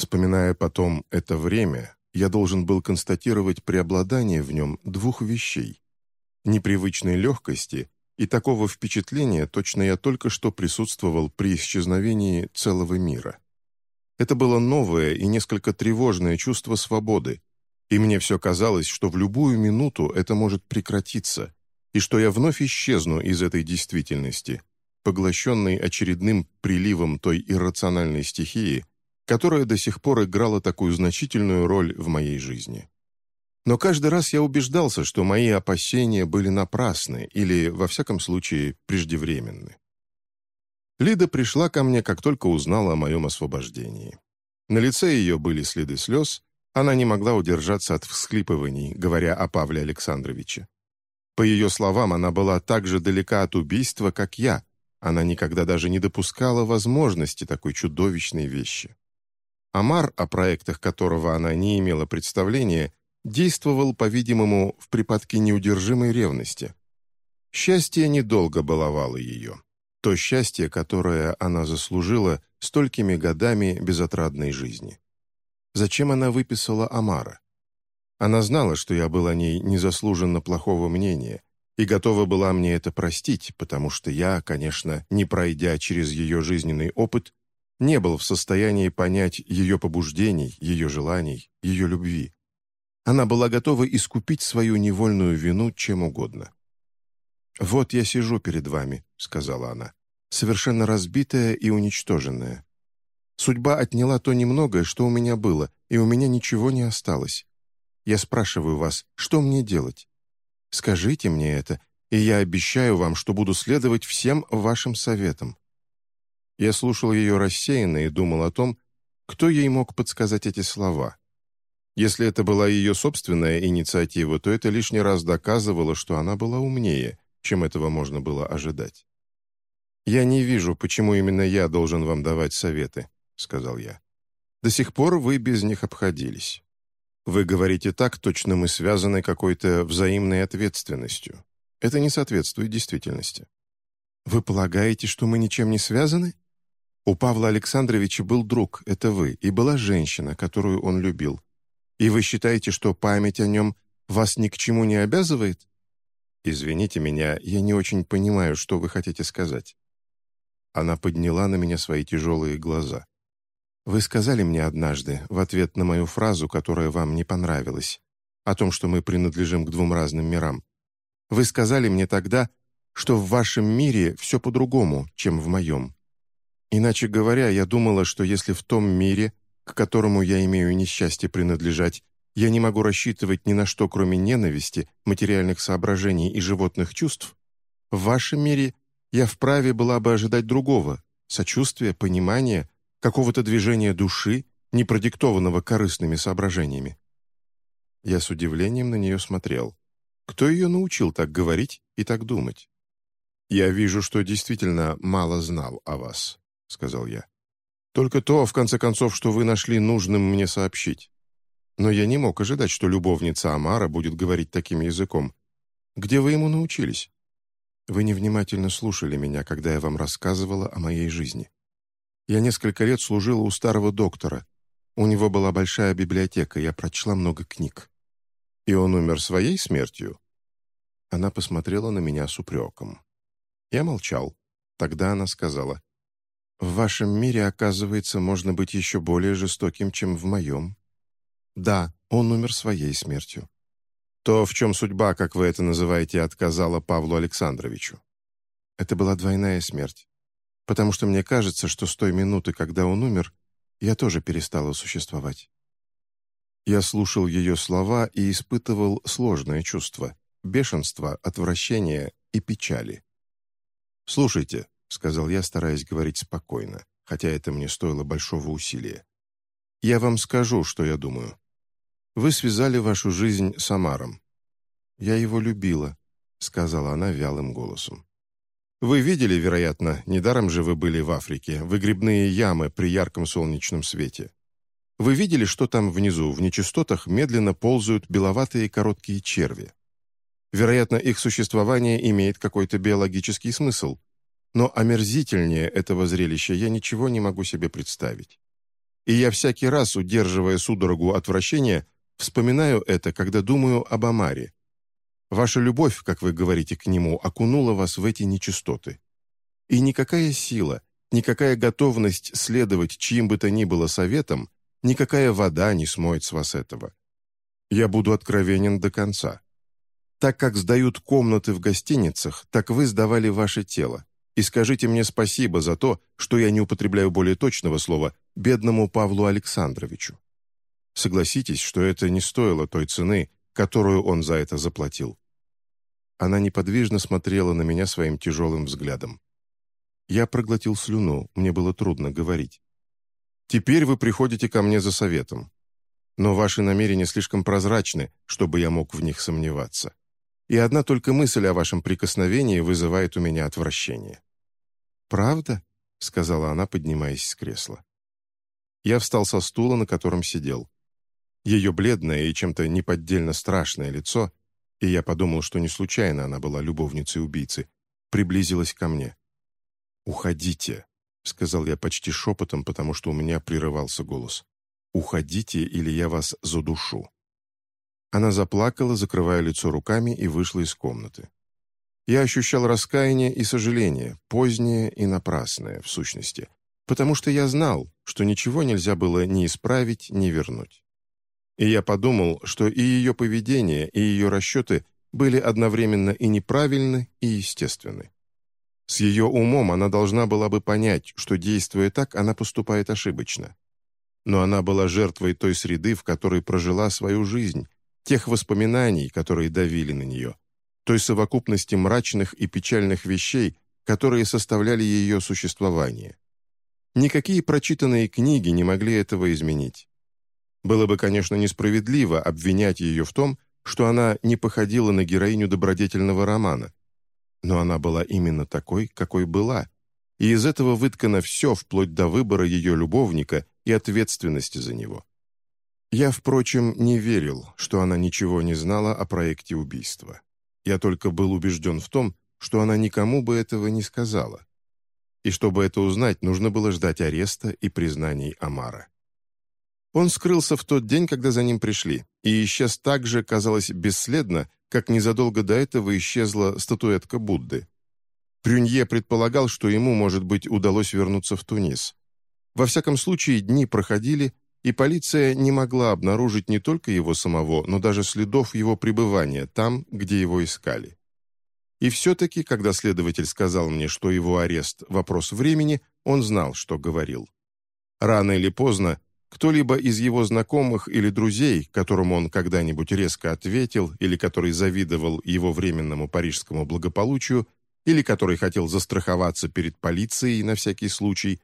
Вспоминая потом это время, я должен был констатировать преобладание в нем двух вещей. Непривычной легкости и такого впечатления точно я только что присутствовал при исчезновении целого мира. Это было новое и несколько тревожное чувство свободы, и мне все казалось, что в любую минуту это может прекратиться, и что я вновь исчезну из этой действительности, поглощенный очередным приливом той иррациональной стихии, которая до сих пор играла такую значительную роль в моей жизни. Но каждый раз я убеждался, что мои опасения были напрасны или, во всяком случае, преждевременны. Лида пришла ко мне, как только узнала о моем освобождении. На лице ее были следы слез, она не могла удержаться от всхлипываний, говоря о Павле Александровиче. По ее словам, она была так же далека от убийства, как я, она никогда даже не допускала возможности такой чудовищной вещи. Амар, о проектах которого она не имела представления, действовал, по-видимому, в припадке неудержимой ревности. Счастье недолго баловало ее. То счастье, которое она заслужила столькими годами безотрадной жизни. Зачем она выписала Амара? Она знала, что я был о ней незаслуженно плохого мнения, и готова была мне это простить, потому что я, конечно, не пройдя через ее жизненный опыт, не был в состоянии понять ее побуждений, ее желаний, ее любви. Она была готова искупить свою невольную вину чем угодно. «Вот я сижу перед вами», — сказала она, совершенно разбитая и уничтоженная. Судьба отняла то немногое, что у меня было, и у меня ничего не осталось. Я спрашиваю вас, что мне делать? Скажите мне это, и я обещаю вам, что буду следовать всем вашим советам». Я слушал ее рассеянно и думал о том, кто ей мог подсказать эти слова. Если это была ее собственная инициатива, то это лишний раз доказывало, что она была умнее, чем этого можно было ожидать. «Я не вижу, почему именно я должен вам давать советы», — сказал я. «До сих пор вы без них обходились. Вы говорите так, точно мы связаны какой-то взаимной ответственностью. Это не соответствует действительности. Вы полагаете, что мы ничем не связаны? У Павла Александровича был друг, это вы, и была женщина, которую он любил. И вы считаете, что память о нем вас ни к чему не обязывает? Извините меня, я не очень понимаю, что вы хотите сказать. Она подняла на меня свои тяжелые глаза. Вы сказали мне однажды, в ответ на мою фразу, которая вам не понравилась, о том, что мы принадлежим к двум разным мирам. Вы сказали мне тогда, что в вашем мире все по-другому, чем в моем. Иначе говоря, я думала, что если в том мире, к которому я имею несчастье принадлежать, я не могу рассчитывать ни на что, кроме ненависти, материальных соображений и животных чувств, в вашем мире я вправе была бы ожидать другого, сочувствия, понимания, какого-то движения души, не продиктованного корыстными соображениями. Я с удивлением на нее смотрел. Кто ее научил так говорить и так думать? «Я вижу, что действительно мало знал о вас», — сказал я. «Только то, в конце концов, что вы нашли нужным мне сообщить. Но я не мог ожидать, что любовница Амара будет говорить таким языком. Где вы ему научились? Вы невнимательно слушали меня, когда я вам рассказывала о моей жизни. Я несколько лет служила у старого доктора. У него была большая библиотека, я прочла много книг. И он умер своей смертью?» Она посмотрела на меня с упреком. Я молчал. Тогда она сказала, «В вашем мире, оказывается, можно быть еще более жестоким, чем в моем. Да, он умер своей смертью. То, в чем судьба, как вы это называете, отказала Павлу Александровичу. Это была двойная смерть потому что мне кажется, что с той минуты, когда он умер, я тоже перестала существовать. Я слушал ее слова и испытывал сложное чувство — бешенство, отвращение и печали. «Слушайте», — сказал я, стараясь говорить спокойно, хотя это мне стоило большого усилия. «Я вам скажу, что я думаю. Вы связали вашу жизнь с Амаром. Я его любила», — сказала она вялым голосом. Вы видели, вероятно, недаром же вы были в Африке, выгребные ямы при ярком солнечном свете. Вы видели, что там внизу, в нечистотах, медленно ползают беловатые короткие черви. Вероятно, их существование имеет какой-то биологический смысл, но омерзительнее этого зрелища я ничего не могу себе представить. и я всякий раз, удерживая судорогу отвращения, вспоминаю это, когда думаю об Амаре. Ваша любовь, как вы говорите к нему, окунула вас в эти нечистоты. И никакая сила, никакая готовность следовать чьим бы то ни было советам, никакая вода не смоет с вас этого. Я буду откровенен до конца. Так как сдают комнаты в гостиницах, так вы сдавали ваше тело. И скажите мне спасибо за то, что я не употребляю более точного слова бедному Павлу Александровичу. Согласитесь, что это не стоило той цены, которую он за это заплатил. Она неподвижно смотрела на меня своим тяжелым взглядом. Я проглотил слюну, мне было трудно говорить. «Теперь вы приходите ко мне за советом. Но ваши намерения слишком прозрачны, чтобы я мог в них сомневаться. И одна только мысль о вашем прикосновении вызывает у меня отвращение». «Правда?» — сказала она, поднимаясь с кресла. Я встал со стула, на котором сидел. Ее бледное и чем-то неподдельно страшное лицо и я подумал, что не случайно она была любовницей убийцы, приблизилась ко мне. «Уходите», — сказал я почти шепотом, потому что у меня прерывался голос. «Уходите, или я вас задушу». Она заплакала, закрывая лицо руками, и вышла из комнаты. Я ощущал раскаяние и сожаление, позднее и напрасное, в сущности, потому что я знал, что ничего нельзя было ни исправить, ни вернуть. И я подумал, что и ее поведение, и ее расчеты были одновременно и неправильны, и естественны. С ее умом она должна была бы понять, что, действуя так, она поступает ошибочно. Но она была жертвой той среды, в которой прожила свою жизнь, тех воспоминаний, которые давили на нее, той совокупности мрачных и печальных вещей, которые составляли ее существование. Никакие прочитанные книги не могли этого изменить. Было бы, конечно, несправедливо обвинять ее в том, что она не походила на героиню добродетельного романа. Но она была именно такой, какой была. И из этого выткано все, вплоть до выбора ее любовника и ответственности за него. Я, впрочем, не верил, что она ничего не знала о проекте убийства. Я только был убежден в том, что она никому бы этого не сказала. И чтобы это узнать, нужно было ждать ареста и признаний Амара. Он скрылся в тот день, когда за ним пришли, и исчез так же, казалось, бесследно, как незадолго до этого исчезла статуэтка Будды. Прюнье предполагал, что ему, может быть, удалось вернуться в Тунис. Во всяком случае, дни проходили, и полиция не могла обнаружить не только его самого, но даже следов его пребывания там, где его искали. И все-таки, когда следователь сказал мне, что его арест – вопрос времени, он знал, что говорил. Рано или поздно кто-либо из его знакомых или друзей, которому он когда-нибудь резко ответил, или который завидовал его временному парижскому благополучию, или который хотел застраховаться перед полицией на всякий случай,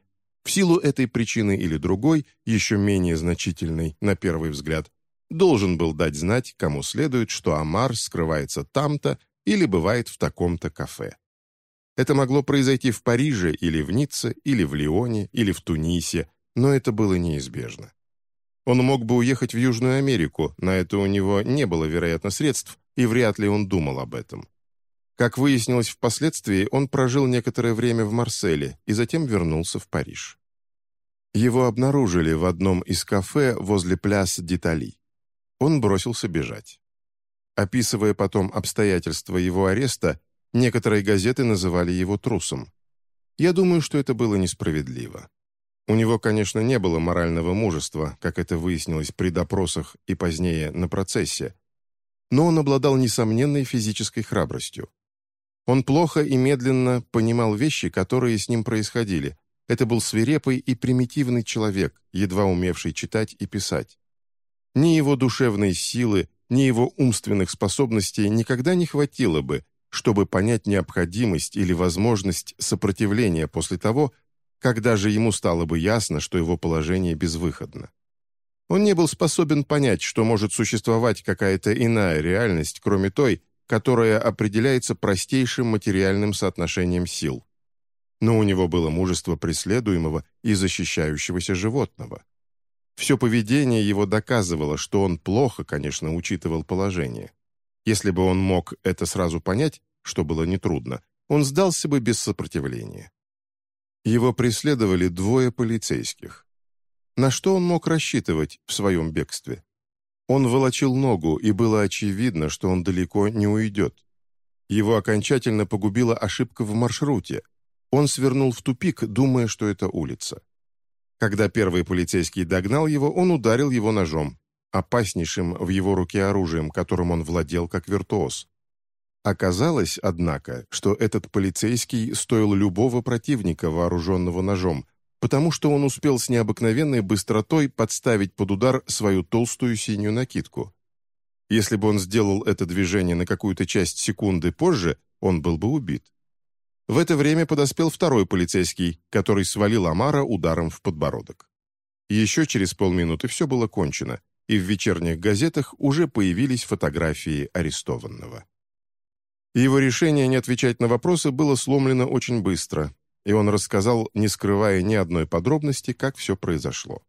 в силу этой причины или другой, еще менее значительной на первый взгляд, должен был дать знать, кому следует, что Амар скрывается там-то или бывает в таком-то кафе. Это могло произойти в Париже или в Ницце, или в Лионе, или в Тунисе, но это было неизбежно. Он мог бы уехать в Южную Америку, на это у него не было, вероятно, средств, и вряд ли он думал об этом. Как выяснилось впоследствии, он прожил некоторое время в Марселе и затем вернулся в Париж. Его обнаружили в одном из кафе возле пляс Дитали. Он бросился бежать. Описывая потом обстоятельства его ареста, некоторые газеты называли его трусом. Я думаю, что это было несправедливо. У него, конечно, не было морального мужества, как это выяснилось при допросах и позднее на процессе, но он обладал несомненной физической храбростью. Он плохо и медленно понимал вещи, которые с ним происходили. Это был свирепый и примитивный человек, едва умевший читать и писать. Ни его душевной силы, ни его умственных способностей никогда не хватило бы, чтобы понять необходимость или возможность сопротивления после того, когда же ему стало бы ясно, что его положение безвыходно. Он не был способен понять, что может существовать какая-то иная реальность, кроме той, которая определяется простейшим материальным соотношением сил. Но у него было мужество преследуемого и защищающегося животного. Все поведение его доказывало, что он плохо, конечно, учитывал положение. Если бы он мог это сразу понять, что было нетрудно, он сдался бы без сопротивления. Его преследовали двое полицейских. На что он мог рассчитывать в своем бегстве? Он волочил ногу, и было очевидно, что он далеко не уйдет. Его окончательно погубила ошибка в маршруте. Он свернул в тупик, думая, что это улица. Когда первый полицейский догнал его, он ударил его ножом, опаснейшим в его руке оружием, которым он владел как виртуоз. Оказалось, однако, что этот полицейский стоил любого противника, вооруженного ножом, потому что он успел с необыкновенной быстротой подставить под удар свою толстую синюю накидку. Если бы он сделал это движение на какую-то часть секунды позже, он был бы убит. В это время подоспел второй полицейский, который свалил Амара ударом в подбородок. Еще через полминуты все было кончено, и в вечерних газетах уже появились фотографии арестованного. Его решение не отвечать на вопросы было сломлено очень быстро, и он рассказал, не скрывая ни одной подробности, как все произошло.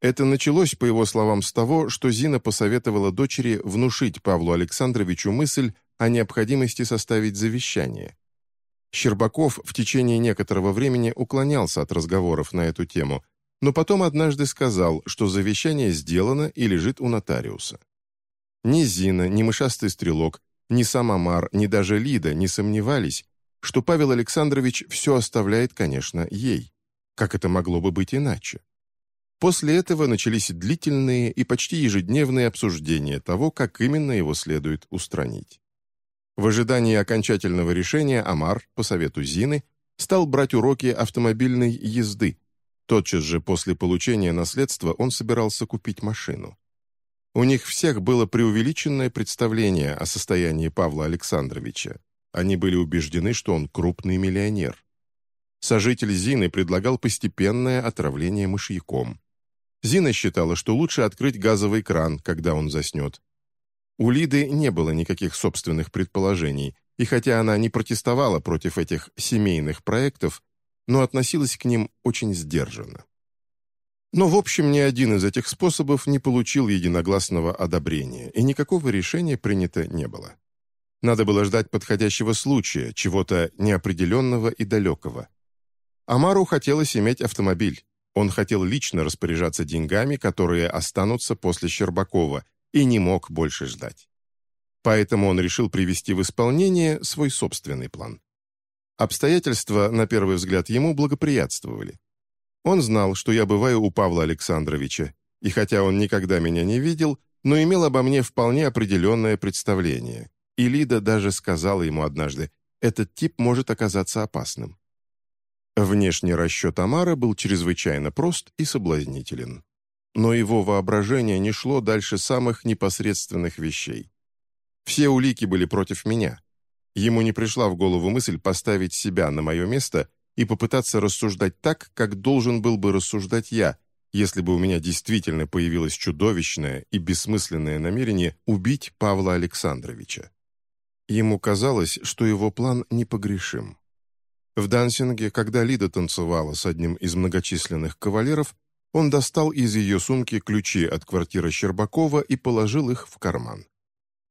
Это началось, по его словам, с того, что Зина посоветовала дочери внушить Павлу Александровичу мысль о необходимости составить завещание. Щербаков в течение некоторого времени уклонялся от разговоров на эту тему, но потом однажды сказал, что завещание сделано и лежит у нотариуса. Ни Зина, ни мышастый стрелок, ни сам Амар, ни даже Лида не сомневались, что Павел Александрович все оставляет, конечно, ей. Как это могло бы быть иначе? После этого начались длительные и почти ежедневные обсуждения того, как именно его следует устранить. В ожидании окончательного решения Амар, по совету Зины, стал брать уроки автомобильной езды. Тотчас же после получения наследства он собирался купить машину. У них всех было преувеличенное представление о состоянии Павла Александровича. Они были убеждены, что он крупный миллионер. Сожитель Зины предлагал постепенное отравление мышьяком. Зина считала, что лучше открыть газовый кран, когда он заснет. У Лиды не было никаких собственных предположений, и хотя она не протестовала против этих семейных проектов, но относилась к ним очень сдержанно. Но, в общем, ни один из этих способов не получил единогласного одобрения, и никакого решения принято не было. Надо было ждать подходящего случая, чего-то неопределенного и далекого. Амару хотелось иметь автомобиль. Он хотел лично распоряжаться деньгами, которые останутся после Щербакова, и не мог больше ждать. Поэтому он решил привести в исполнение свой собственный план. Обстоятельства, на первый взгляд, ему благоприятствовали. Он знал, что я бываю у Павла Александровича, и хотя он никогда меня не видел, но имел обо мне вполне определенное представление, и Лида даже сказала ему однажды, этот тип может оказаться опасным. Внешний расчет Амара был чрезвычайно прост и соблазнителен. Но его воображение не шло дальше самых непосредственных вещей. Все улики были против меня. Ему не пришла в голову мысль поставить себя на мое место и попытаться рассуждать так, как должен был бы рассуждать я, если бы у меня действительно появилось чудовищное и бессмысленное намерение убить Павла Александровича. Ему казалось, что его план непогрешим. В дансинге, когда Лида танцевала с одним из многочисленных кавалеров, он достал из ее сумки ключи от квартиры Щербакова и положил их в карман.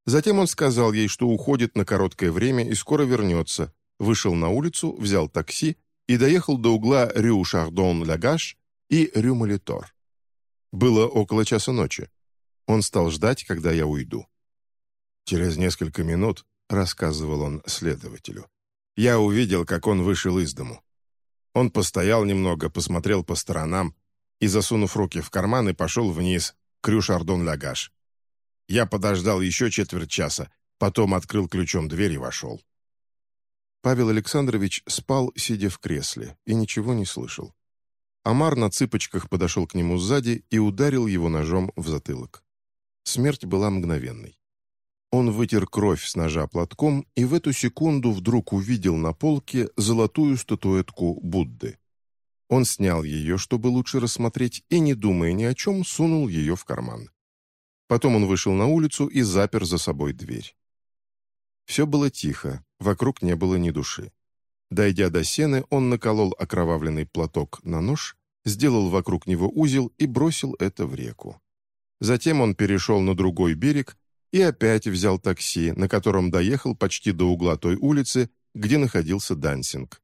Затем он сказал ей, что уходит на короткое время и скоро вернется, вышел на улицу, взял такси и доехал до угла Рю Шардон-Лагаш и Рю Молитор. Было около часа ночи. Он стал ждать, когда я уйду. Через несколько минут — рассказывал он следователю. «Я увидел, как он вышел из дому. Он постоял немного, посмотрел по сторонам и, засунув руки в карманы, пошел вниз, к Рюшардон-Лагаш. Я подождал еще четверть часа, потом открыл ключом дверь и вошел». Павел Александрович спал, сидя в кресле, и ничего не слышал. Амар на цыпочках подошел к нему сзади и ударил его ножом в затылок. Смерть была мгновенной. Он вытер кровь с ножа платком и в эту секунду вдруг увидел на полке золотую статуэтку Будды. Он снял ее, чтобы лучше рассмотреть, и, не думая ни о чем, сунул ее в карман. Потом он вышел на улицу и запер за собой дверь. Все было тихо, вокруг не было ни души. Дойдя до сены, он наколол окровавленный платок на нож, сделал вокруг него узел и бросил это в реку. Затем он перешел на другой берег и опять взял такси, на котором доехал почти до угла той улицы, где находился Дансинг.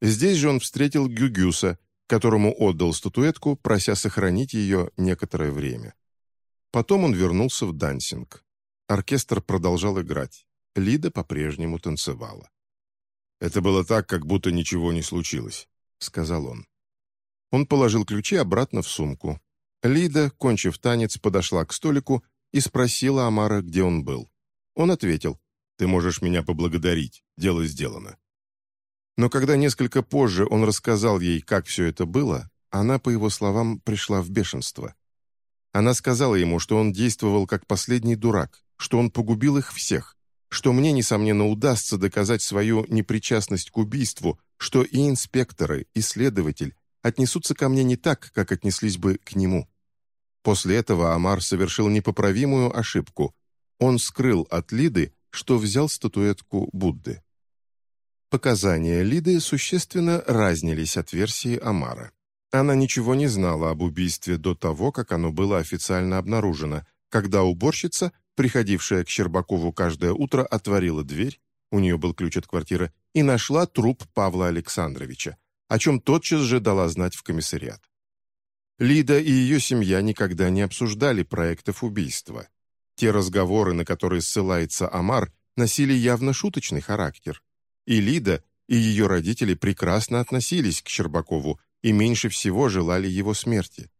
Здесь же он встретил Гюгюса, которому отдал статуэтку, прося сохранить ее некоторое время. Потом он вернулся в дансинг. Оркестр продолжал играть. Лида по-прежнему танцевала. «Это было так, как будто ничего не случилось», — сказал он. Он положил ключи обратно в сумку. Лида, кончив танец, подошла к столику и спросила Амара, где он был. Он ответил, «Ты можешь меня поблагодарить, дело сделано». Но когда несколько позже он рассказал ей, как все это было, она, по его словам, пришла в бешенство. Она сказала ему, что он действовал как последний дурак, что он погубил их всех, что мне, несомненно, удастся доказать свою непричастность к убийству, что и инспекторы, и следователь отнесутся ко мне не так, как отнеслись бы к нему. После этого Амар совершил непоправимую ошибку. Он скрыл от Лиды, что взял статуэтку Будды. Показания Лиды существенно разнились от версии Амара. Она ничего не знала об убийстве до того, как оно было официально обнаружено, когда уборщица, приходившая к Щербакову каждое утро, отворила дверь, у нее был ключ от квартиры, и нашла труп Павла Александровича, о чем тотчас же дала знать в комиссариат. Лида и ее семья никогда не обсуждали проектов убийства. Те разговоры, на которые ссылается Амар, носили явно шуточный характер. И Лида, и ее родители прекрасно относились к Щербакову и меньше всего желали его смерти.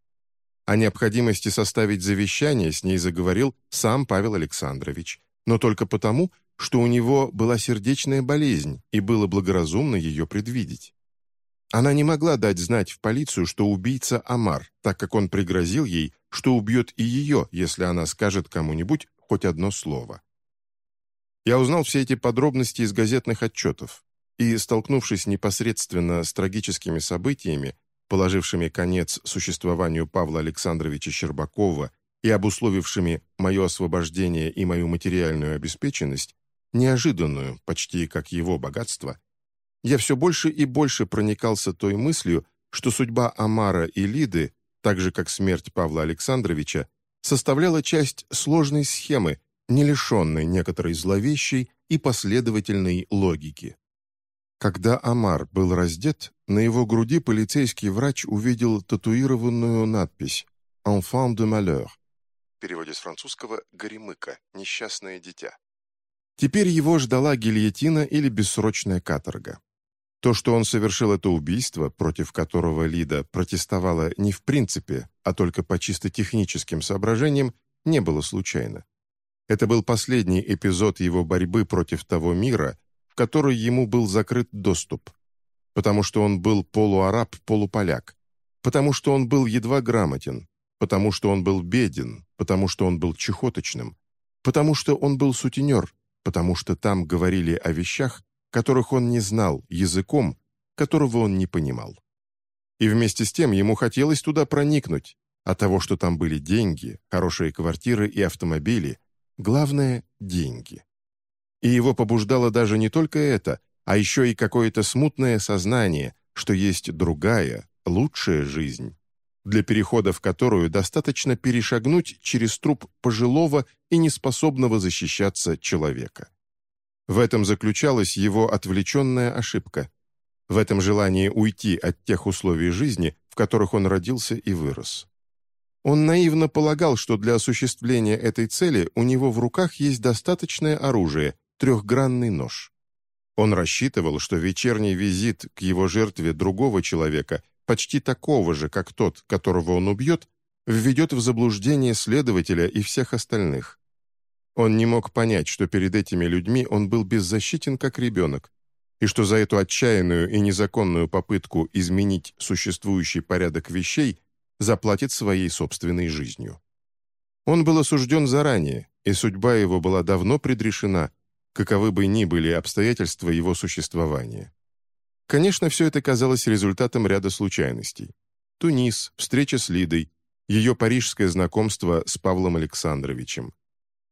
О необходимости составить завещание с ней заговорил сам Павел Александрович, но только потому, что у него была сердечная болезнь и было благоразумно ее предвидеть. Она не могла дать знать в полицию, что убийца Амар, так как он пригрозил ей, что убьет и ее, если она скажет кому-нибудь хоть одно слово. Я узнал все эти подробности из газетных отчетов и, столкнувшись непосредственно с трагическими событиями, положившими конец существованию Павла Александровича Щербакова и обусловившими мое освобождение и мою материальную обеспеченность, неожиданную, почти как его богатство, я все больше и больше проникался той мыслью, что судьба Амара и Лиды, так же как смерть Павла Александровича, составляла часть сложной схемы, не лишенной некоторой зловещей и последовательной логики. Когда Амар был раздет, на его груди полицейский врач увидел татуированную надпись «Enfant de malheur» в переводе с французского «горемыка», «несчастное дитя». Теперь его ждала гильотина или бессрочная каторга. То, что он совершил это убийство, против которого Лида протестовала не в принципе, а только по чисто техническим соображениям, не было случайно. Это был последний эпизод его борьбы против того мира, в который ему был закрыт доступ, потому что он был полуараб, полуполяк, потому что он был едва грамотен, потому что он был беден, потому что он был чехоточным, потому что он был сутенер, потому что там говорили о вещах, которых он не знал, языком, которого он не понимал. И вместе с тем ему хотелось туда проникнуть, от того, что там были деньги, хорошие квартиры и автомобили, главное – деньги. И его побуждало даже не только это, а еще и какое-то смутное сознание, что есть другая, лучшая жизнь, для перехода в которую достаточно перешагнуть через труп пожилого и неспособного защищаться человека. В этом заключалась его отвлеченная ошибка. В этом желании уйти от тех условий жизни, в которых он родился и вырос. Он наивно полагал, что для осуществления этой цели у него в руках есть достаточное оружие – трехгранный нож. Он рассчитывал, что вечерний визит к его жертве другого человека, почти такого же, как тот, которого он убьет, введет в заблуждение следователя и всех остальных. Он не мог понять, что перед этими людьми он был беззащитен как ребенок, и что за эту отчаянную и незаконную попытку изменить существующий порядок вещей заплатит своей собственной жизнью. Он был осужден заранее, и судьба его была давно предрешена, каковы бы ни были обстоятельства его существования. Конечно, все это казалось результатом ряда случайностей. Тунис, встреча с Лидой, ее парижское знакомство с Павлом Александровичем,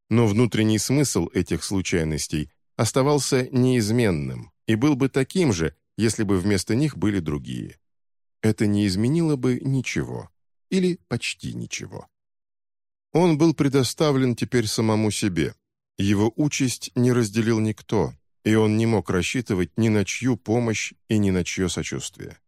но внутренний смысл этих случайностей оставался неизменным и был бы таким же, если бы вместо них были другие. Это не изменило бы ничего. Или почти ничего. Он был предоставлен теперь самому себе. Его участь не разделил никто, и он не мог рассчитывать ни на чью помощь и ни на чье сочувствие.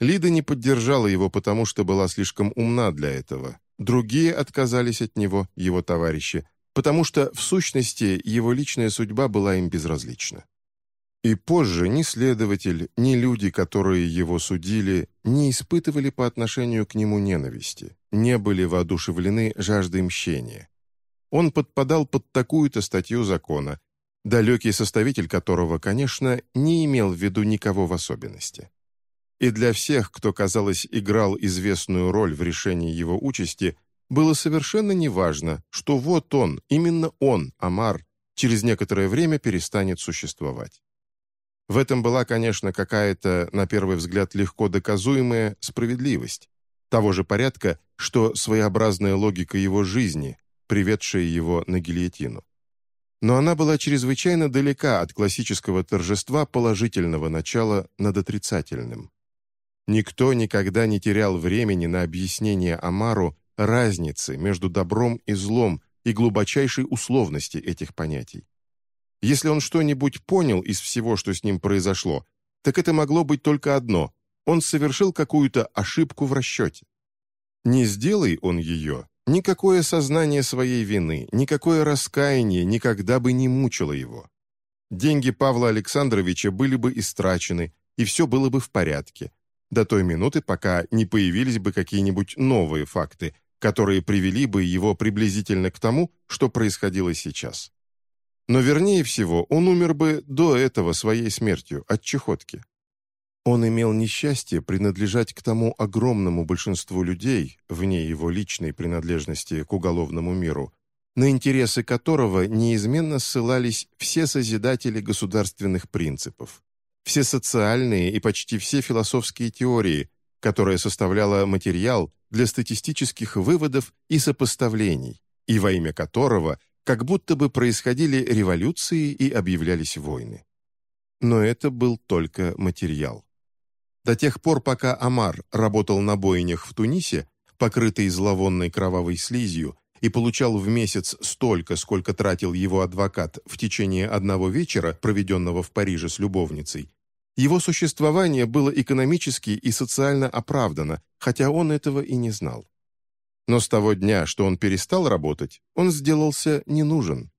Лида не поддержала его, потому что была слишком умна для этого. Другие отказались от него, его товарищи, потому что, в сущности, его личная судьба была им безразлична. И позже ни следователь, ни люди, которые его судили, не испытывали по отношению к нему ненависти, не были воодушевлены жаждой мщения. Он подпадал под такую-то статью закона, далекий составитель которого, конечно, не имел в виду никого в особенности. И для всех, кто, казалось, играл известную роль в решении его участи, было совершенно неважно, что вот он, именно он, Амар, через некоторое время перестанет существовать. В этом была, конечно, какая-то, на первый взгляд, легко доказуемая справедливость, того же порядка, что своеобразная логика его жизни, приведшая его на гильотину. Но она была чрезвычайно далека от классического торжества положительного начала над отрицательным. Никто никогда не терял времени на объяснение Амару разницы между добром и злом и глубочайшей условности этих понятий. Если он что-нибудь понял из всего, что с ним произошло, так это могло быть только одно – он совершил какую-то ошибку в расчете. Не сделай он ее, никакое сознание своей вины, никакое раскаяние никогда бы не мучило его. Деньги Павла Александровича были бы истрачены, и все было бы в порядке, до той минуты, пока не появились бы какие-нибудь новые факты, которые привели бы его приблизительно к тому, что происходило сейчас. Но вернее всего, он умер бы до этого своей смертью, от чехотки. Он имел несчастье принадлежать к тому огромному большинству людей, вне его личной принадлежности к уголовному миру, на интересы которого неизменно ссылались все созидатели государственных принципов, все социальные и почти все философские теории, которая составляла материал для статистических выводов и сопоставлений, и во имя которого – как будто бы происходили революции и объявлялись войны. Но это был только материал. До тех пор, пока Амар работал на бойнях в Тунисе, покрытый зловонной кровавой слизью, и получал в месяц столько, сколько тратил его адвокат в течение одного вечера, проведенного в Париже с любовницей, его существование было экономически и социально оправдано, хотя он этого и не знал. Но с того дня, что он перестал работать, он сделался не нужен.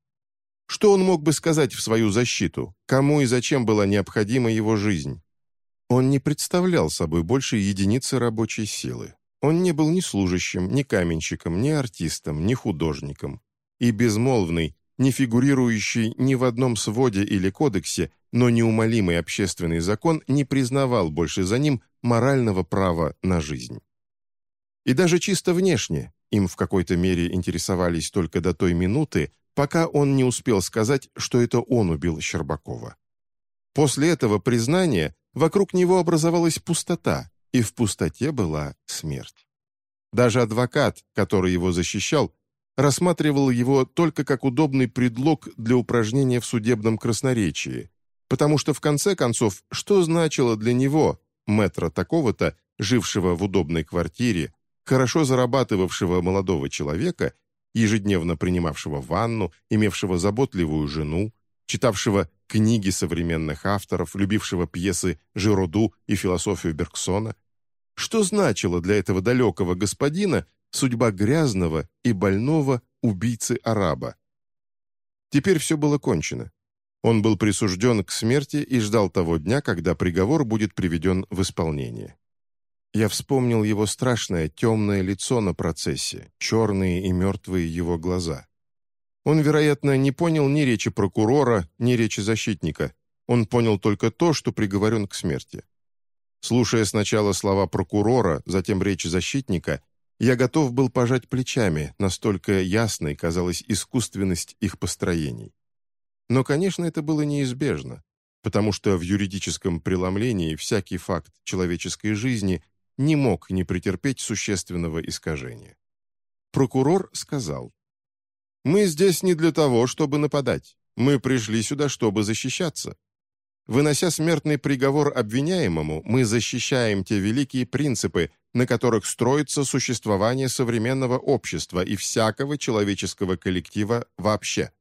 Что он мог бы сказать в свою защиту? Кому и зачем была необходима его жизнь? Он не представлял собой больше единицы рабочей силы. Он не был ни служащим, ни каменщиком, ни артистом, ни художником. И безмолвный, не фигурирующий ни в одном своде или кодексе, но неумолимый общественный закон не признавал больше за ним морального права на жизнь. И даже чисто внешне им в какой-то мере интересовались только до той минуты, пока он не успел сказать, что это он убил Щербакова. После этого признания вокруг него образовалась пустота, и в пустоте была смерть. Даже адвокат, который его защищал, рассматривал его только как удобный предлог для упражнения в судебном красноречии, потому что, в конце концов, что значило для него, метра такого-то, жившего в удобной квартире, хорошо зарабатывавшего молодого человека, ежедневно принимавшего ванну, имевшего заботливую жену, читавшего книги современных авторов, любившего пьесы Жироду и философию Бергсона, что значило для этого далекого господина судьба грязного и больного убийцы-араба? Теперь все было кончено. Он был присужден к смерти и ждал того дня, когда приговор будет приведен в исполнение. Я вспомнил его страшное темное лицо на процессе, черные и мертвые его глаза. Он, вероятно, не понял ни речи прокурора, ни речи защитника. Он понял только то, что приговорен к смерти. Слушая сначала слова прокурора, затем речь защитника, я готов был пожать плечами, настолько ясной казалась искусственность их построений. Но, конечно, это было неизбежно, потому что в юридическом преломлении всякий факт человеческой жизни – не мог не претерпеть существенного искажения. Прокурор сказал, «Мы здесь не для того, чтобы нападать. Мы пришли сюда, чтобы защищаться. Вынося смертный приговор обвиняемому, мы защищаем те великие принципы, на которых строится существование современного общества и всякого человеческого коллектива вообще.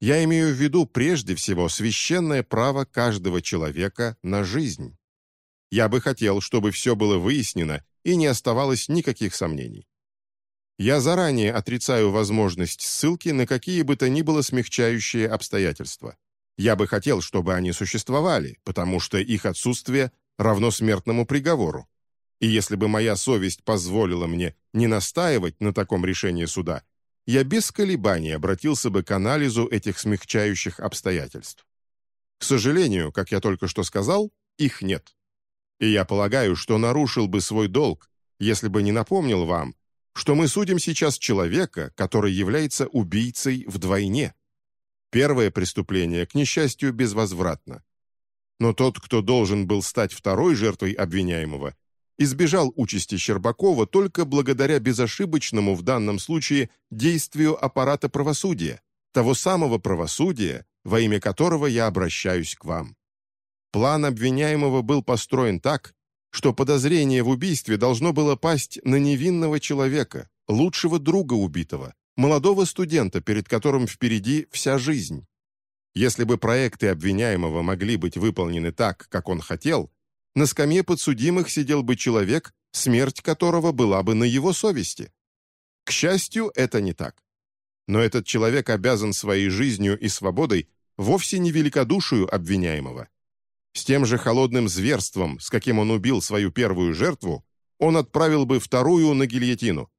Я имею в виду прежде всего священное право каждого человека на жизнь. Я бы хотел, чтобы все было выяснено и не оставалось никаких сомнений. Я заранее отрицаю возможность ссылки на какие бы то ни было смягчающие обстоятельства. Я бы хотел, чтобы они существовали, потому что их отсутствие равно смертному приговору. И если бы моя совесть позволила мне не настаивать на таком решении суда, я без колебаний обратился бы к анализу этих смягчающих обстоятельств. К сожалению, как я только что сказал, их нет. И я полагаю, что нарушил бы свой долг, если бы не напомнил вам, что мы судим сейчас человека, который является убийцей вдвойне. Первое преступление, к несчастью, безвозвратно. Но тот, кто должен был стать второй жертвой обвиняемого, избежал участи Щербакова только благодаря безошибочному в данном случае действию аппарата правосудия, того самого правосудия, во имя которого я обращаюсь к вам. План обвиняемого был построен так, что подозрение в убийстве должно было пасть на невинного человека, лучшего друга убитого, молодого студента, перед которым впереди вся жизнь. Если бы проекты обвиняемого могли быть выполнены так, как он хотел, на скамье подсудимых сидел бы человек, смерть которого была бы на его совести. К счастью, это не так. Но этот человек обязан своей жизнью и свободой вовсе не великодушию обвиняемого. С тем же холодным зверством, с каким он убил свою первую жертву, он отправил бы вторую на гильотину.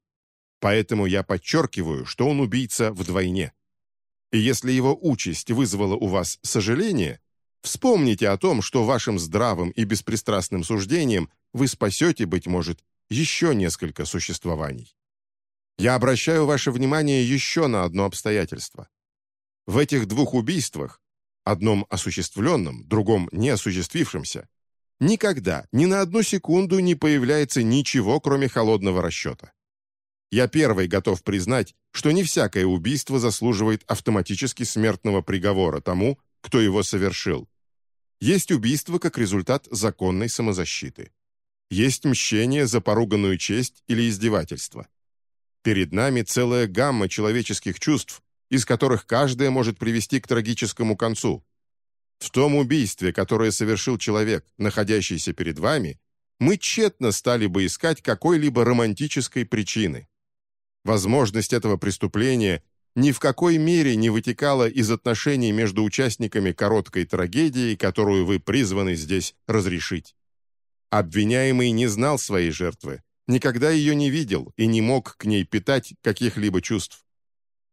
Поэтому я подчеркиваю, что он убийца вдвойне. И если его участь вызвала у вас сожаление, вспомните о том, что вашим здравым и беспристрастным суждением вы спасете, быть может, еще несколько существований. Я обращаю ваше внимание еще на одно обстоятельство. В этих двух убийствах, одном осуществленном, другом неосуществившемся, никогда, ни на одну секунду не появляется ничего, кроме холодного расчета. Я первый готов признать, что не всякое убийство заслуживает автоматически смертного приговора тому, кто его совершил. Есть убийство как результат законной самозащиты. Есть мщение за поруганную честь или издевательство. Перед нами целая гамма человеческих чувств, из которых каждая может привести к трагическому концу. В том убийстве, которое совершил человек, находящийся перед вами, мы тщетно стали бы искать какой-либо романтической причины. Возможность этого преступления ни в какой мере не вытекала из отношений между участниками короткой трагедии, которую вы призваны здесь разрешить. Обвиняемый не знал своей жертвы, никогда ее не видел и не мог к ней питать каких-либо чувств.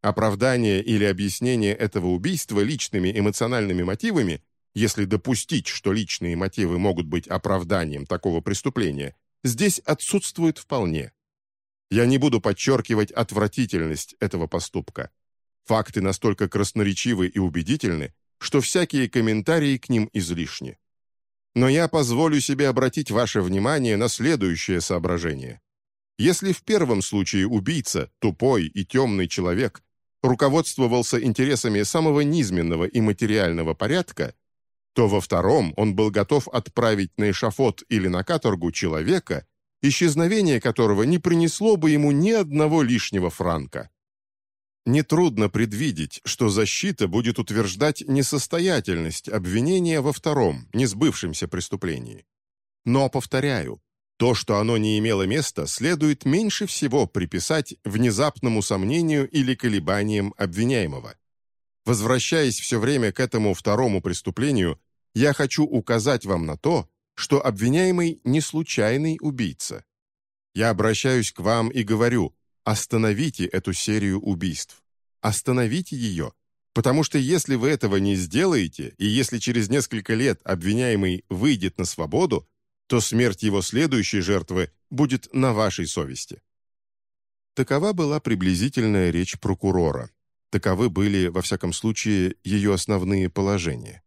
Оправдание или объяснение этого убийства личными эмоциональными мотивами, если допустить, что личные мотивы могут быть оправданием такого преступления, здесь отсутствует вполне. Я не буду подчеркивать отвратительность этого поступка. Факты настолько красноречивы и убедительны, что всякие комментарии к ним излишни. Но я позволю себе обратить ваше внимание на следующее соображение. Если в первом случае убийца, тупой и темный человек, руководствовался интересами самого низменного и материального порядка, то во втором он был готов отправить на эшафот или на каторгу человека, исчезновение которого не принесло бы ему ни одного лишнего франка. Нетрудно предвидеть, что защита будет утверждать несостоятельность обвинения во втором, несбывшемся преступлении. Но, повторяю, то, что оно не имело места, следует меньше всего приписать внезапному сомнению или колебаниям обвиняемого. Возвращаясь все время к этому второму преступлению, я хочу указать вам на то, что обвиняемый не случайный убийца. Я обращаюсь к вам и говорю, остановите эту серию убийств. Остановите ее, потому что если вы этого не сделаете, и если через несколько лет обвиняемый выйдет на свободу, то смерть его следующей жертвы будет на вашей совести. Такова была приблизительная речь прокурора. Таковы были, во всяком случае, ее основные положения.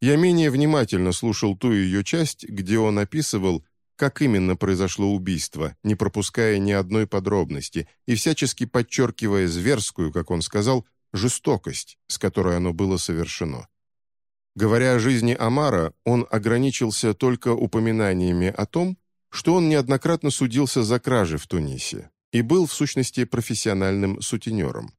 Я менее внимательно слушал ту ее часть, где он описывал, как именно произошло убийство, не пропуская ни одной подробности и всячески подчеркивая зверскую, как он сказал, жестокость, с которой оно было совершено. Говоря о жизни Амара, он ограничился только упоминаниями о том, что он неоднократно судился за кражи в Тунисе и был, в сущности, профессиональным сутенером.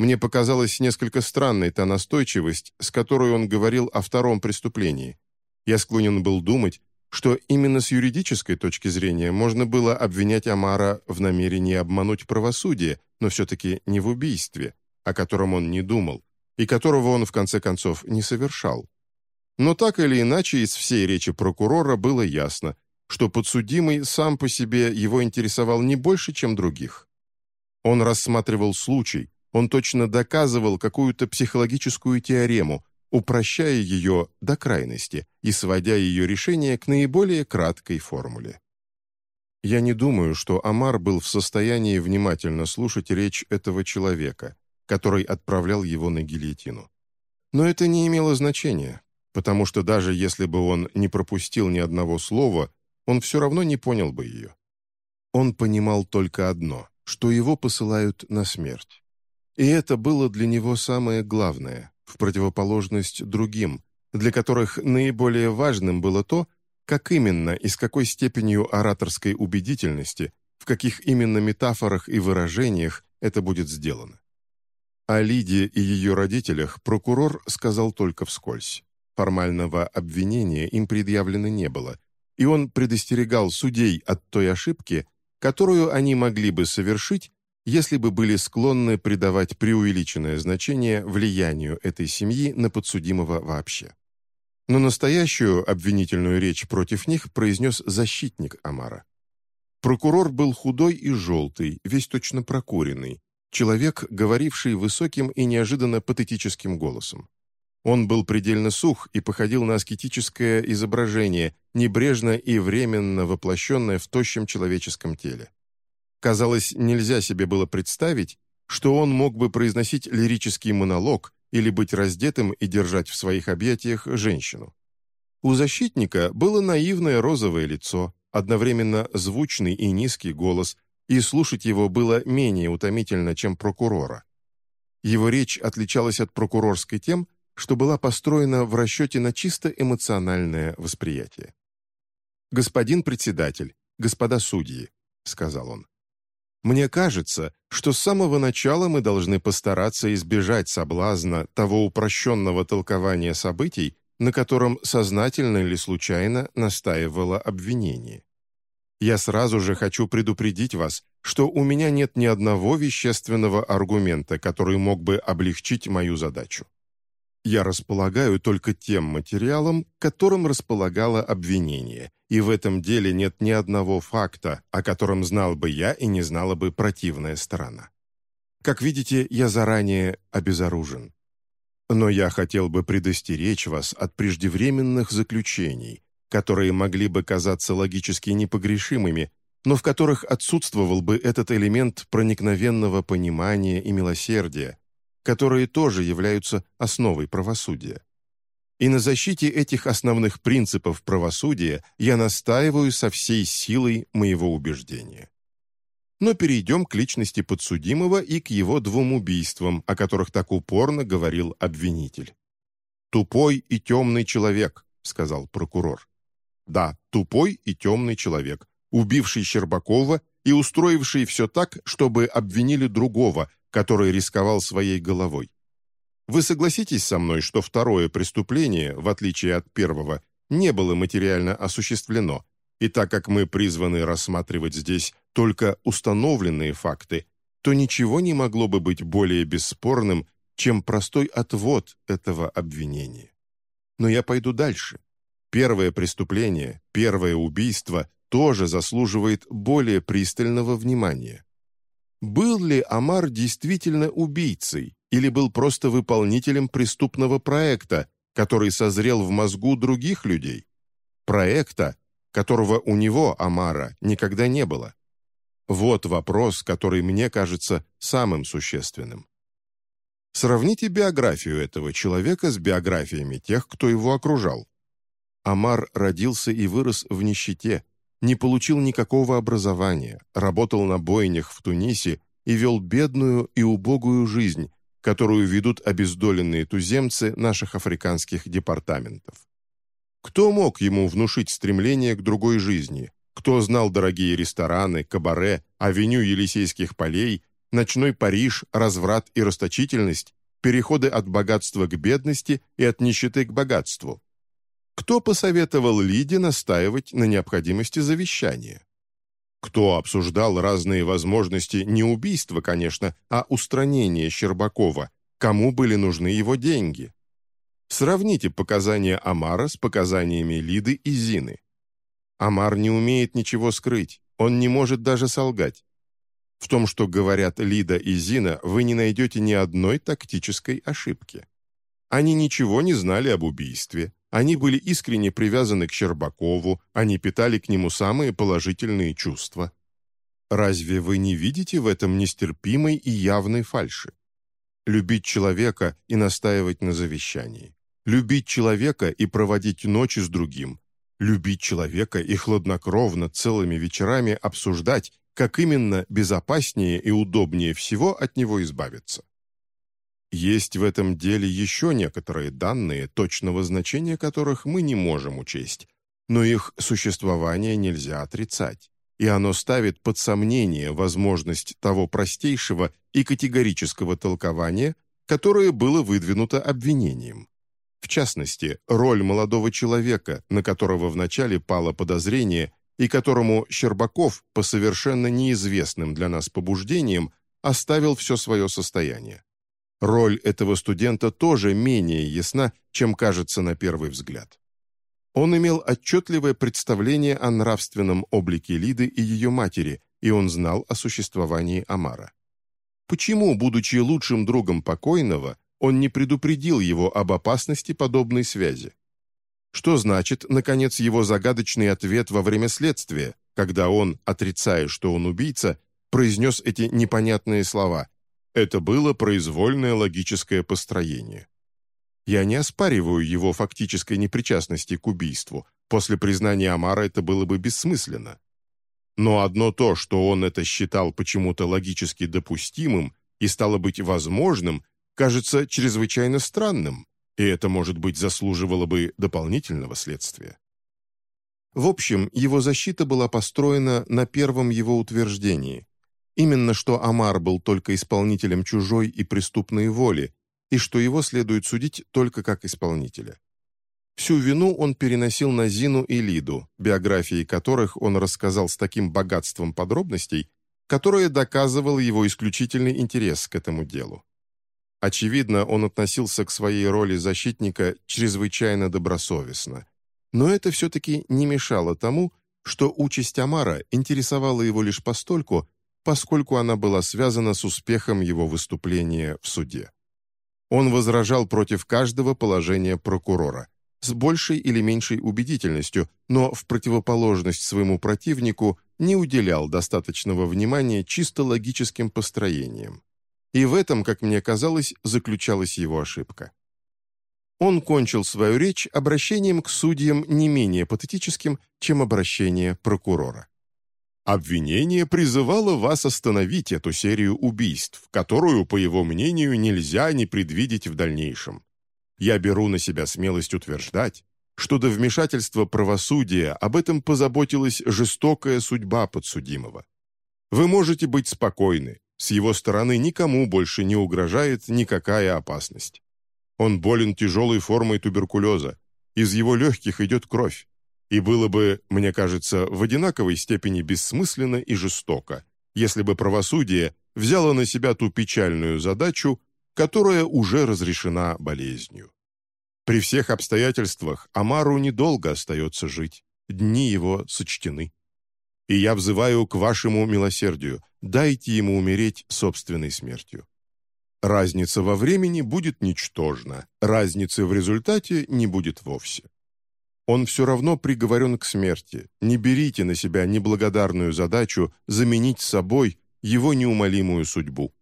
Мне показалась несколько странной та настойчивость, с которой он говорил о втором преступлении. Я склонен был думать, что именно с юридической точки зрения можно было обвинять Амара в намерении обмануть правосудие, но все-таки не в убийстве, о котором он не думал, и которого он в конце концов не совершал. Но так или иначе из всей речи прокурора было ясно, что подсудимый сам по себе его интересовал не больше, чем других. Он рассматривал случай, он точно доказывал какую-то психологическую теорему, упрощая ее до крайности и сводя ее решение к наиболее краткой формуле. Я не думаю, что Амар был в состоянии внимательно слушать речь этого человека, который отправлял его на гильотину. Но это не имело значения, потому что даже если бы он не пропустил ни одного слова, он все равно не понял бы ее. Он понимал только одно, что его посылают на смерть. И это было для него самое главное, в противоположность другим, для которых наиболее важным было то, как именно и с какой степенью ораторской убедительности, в каких именно метафорах и выражениях это будет сделано. О Лиде и ее родителях прокурор сказал только вскользь. Формального обвинения им предъявлено не было, и он предостерегал судей от той ошибки, которую они могли бы совершить, если бы были склонны придавать преувеличенное значение влиянию этой семьи на подсудимого вообще. Но настоящую обвинительную речь против них произнес защитник Амара. Прокурор был худой и желтый, весь точно прокуренный, человек, говоривший высоким и неожиданно патетическим голосом. Он был предельно сух и походил на аскетическое изображение, небрежно и временно воплощенное в тощем человеческом теле. Казалось, нельзя себе было представить, что он мог бы произносить лирический монолог или быть раздетым и держать в своих объятиях женщину. У защитника было наивное розовое лицо, одновременно звучный и низкий голос, и слушать его было менее утомительно, чем прокурора. Его речь отличалась от прокурорской тем, что была построена в расчете на чисто эмоциональное восприятие. «Господин председатель, господа судьи», — сказал он, «мне кажется, что с самого начала мы должны постараться избежать соблазна того упрощенного толкования событий, на котором сознательно или случайно настаивало обвинение. Я сразу же хочу предупредить вас, что у меня нет ни одного вещественного аргумента, который мог бы облегчить мою задачу. Я располагаю только тем материалом, которым располагало обвинение, и в этом деле нет ни одного факта, о котором знал бы я и не знала бы противная сторона. Как видите, я заранее обезоружен. Но я хотел бы предостеречь вас от преждевременных заключений, которые могли бы казаться логически непогрешимыми, но в которых отсутствовал бы этот элемент проникновенного понимания и милосердия, которые тоже являются основой правосудия. И на защите этих основных принципов правосудия я настаиваю со всей силой моего убеждения. Но перейдем к личности подсудимого и к его двум убийствам, о которых так упорно говорил обвинитель. «Тупой и темный человек», — сказал прокурор. Да, тупой и темный человек, убивший Щербакова и устроивший все так, чтобы обвинили другого, который рисковал своей головой. Вы согласитесь со мной, что второе преступление, в отличие от первого, не было материально осуществлено, и так как мы призваны рассматривать здесь только установленные факты, то ничего не могло бы быть более бесспорным, чем простой отвод этого обвинения. Но я пойду дальше. Первое преступление, первое убийство тоже заслуживает более пристального внимания. Был ли Амар действительно убийцей или был просто выполнителем преступного проекта, который созрел в мозгу других людей? Проекта, которого у него, Амара, никогда не было. Вот вопрос, который мне кажется самым существенным. Сравните биографию этого человека с биографиями тех, кто его окружал. Амар родился и вырос в нищете, не получил никакого образования, работал на бойнях в Тунисе и вел бедную и убогую жизнь, которую ведут обездоленные туземцы наших африканских департаментов. Кто мог ему внушить стремление к другой жизни? Кто знал дорогие рестораны, кабаре, авеню Елисейских полей, ночной Париж, разврат и расточительность, переходы от богатства к бедности и от нищеты к богатству? Кто посоветовал Лиде настаивать на необходимости завещания? Кто обсуждал разные возможности не убийства, конечно, а устранения Щербакова, кому были нужны его деньги? Сравните показания Амара с показаниями Лиды и Зины. Амар не умеет ничего скрыть, он не может даже солгать. В том, что говорят Лида и Зина, вы не найдете ни одной тактической ошибки. Они ничего не знали об убийстве, они были искренне привязаны к Щербакову, они питали к нему самые положительные чувства. Разве вы не видите в этом нестерпимой и явной фальши? Любить человека и настаивать на завещании. Любить человека и проводить ночи с другим, любить человека и хладнокровно целыми вечерами обсуждать, как именно безопаснее и удобнее всего от него избавиться. Есть в этом деле еще некоторые данные, точного значения которых мы не можем учесть, но их существование нельзя отрицать, и оно ставит под сомнение возможность того простейшего и категорического толкования, которое было выдвинуто обвинением. В частности, роль молодого человека, на которого вначале пало подозрение и которому Щербаков по совершенно неизвестным для нас побуждениям оставил все свое состояние. Роль этого студента тоже менее ясна, чем кажется на первый взгляд. Он имел отчетливое представление о нравственном облике Лиды и ее матери, и он знал о существовании Амара. Почему, будучи лучшим другом покойного, он не предупредил его об опасности подобной связи. Что значит, наконец, его загадочный ответ во время следствия, когда он, отрицая, что он убийца, произнес эти непонятные слова «Это было произвольное логическое построение». Я не оспариваю его фактической непричастности к убийству. После признания Амара это было бы бессмысленно. Но одно то, что он это считал почему-то логически допустимым и стало быть возможным, кажется чрезвычайно странным, и это, может быть, заслуживало бы дополнительного следствия. В общем, его защита была построена на первом его утверждении, именно что Амар был только исполнителем чужой и преступной воли, и что его следует судить только как исполнителя. Всю вину он переносил на Зину и Лиду, биографии которых он рассказал с таким богатством подробностей, которое доказывало его исключительный интерес к этому делу. Очевидно, он относился к своей роли защитника чрезвычайно добросовестно. Но это все-таки не мешало тому, что участь Амара интересовала его лишь постольку, поскольку она была связана с успехом его выступления в суде. Он возражал против каждого положения прокурора, с большей или меньшей убедительностью, но в противоположность своему противнику не уделял достаточного внимания чисто логическим построениям. И в этом, как мне казалось, заключалась его ошибка. Он кончил свою речь обращением к судьям не менее патетическим, чем обращение прокурора. Обвинение призывало вас остановить эту серию убийств, которую, по его мнению, нельзя не предвидеть в дальнейшем. Я беру на себя смелость утверждать, что до вмешательства правосудия об этом позаботилась жестокая судьба подсудимого. Вы можете быть спокойны, с его стороны никому больше не угрожает никакая опасность. Он болен тяжелой формой туберкулеза, из его легких идет кровь, и было бы, мне кажется, в одинаковой степени бессмысленно и жестоко, если бы правосудие взяло на себя ту печальную задачу, которая уже разрешена болезнью. При всех обстоятельствах Амару недолго остается жить, дни его сочтены и я взываю к вашему милосердию, дайте ему умереть собственной смертью. Разница во времени будет ничтожна, разницы в результате не будет вовсе. Он все равно приговорен к смерти. Не берите на себя неблагодарную задачу заменить собой его неумолимую судьбу.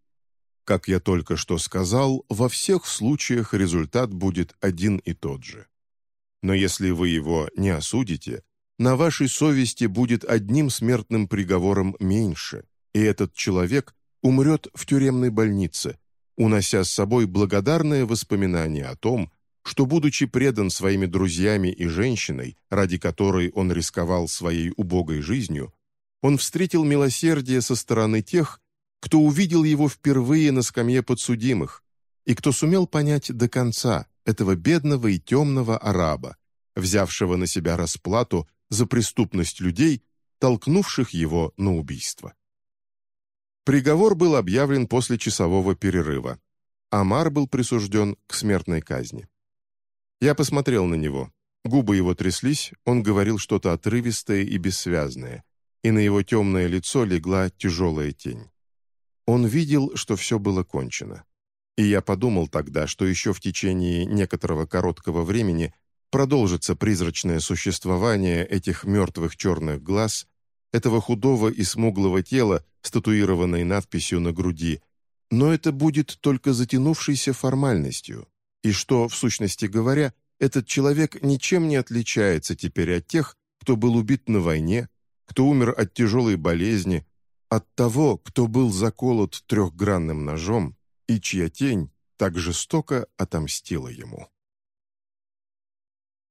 Как я только что сказал, во всех случаях результат будет один и тот же. Но если вы его не осудите, на вашей совести будет одним смертным приговором меньше, и этот человек умрет в тюремной больнице, унося с собой благодарное воспоминание о том, что, будучи предан своими друзьями и женщиной, ради которой он рисковал своей убогой жизнью, он встретил милосердие со стороны тех, кто увидел его впервые на скамье подсудимых и кто сумел понять до конца этого бедного и темного араба, взявшего на себя расплату за преступность людей, толкнувших его на убийство. Приговор был объявлен после часового перерыва. Амар был присужден к смертной казни. Я посмотрел на него. Губы его тряслись, он говорил что-то отрывистое и бессвязное, и на его темное лицо легла тяжелая тень. Он видел, что все было кончено. И я подумал тогда, что еще в течение некоторого короткого времени продолжится призрачное существование этих мертвых черных глаз, этого худого и смуглого тела с татуированной надписью на груди, но это будет только затянувшейся формальностью, и что, в сущности говоря, этот человек ничем не отличается теперь от тех, кто был убит на войне, кто умер от тяжелой болезни, от того, кто был заколот трехгранным ножом и чья тень так жестоко отомстила ему.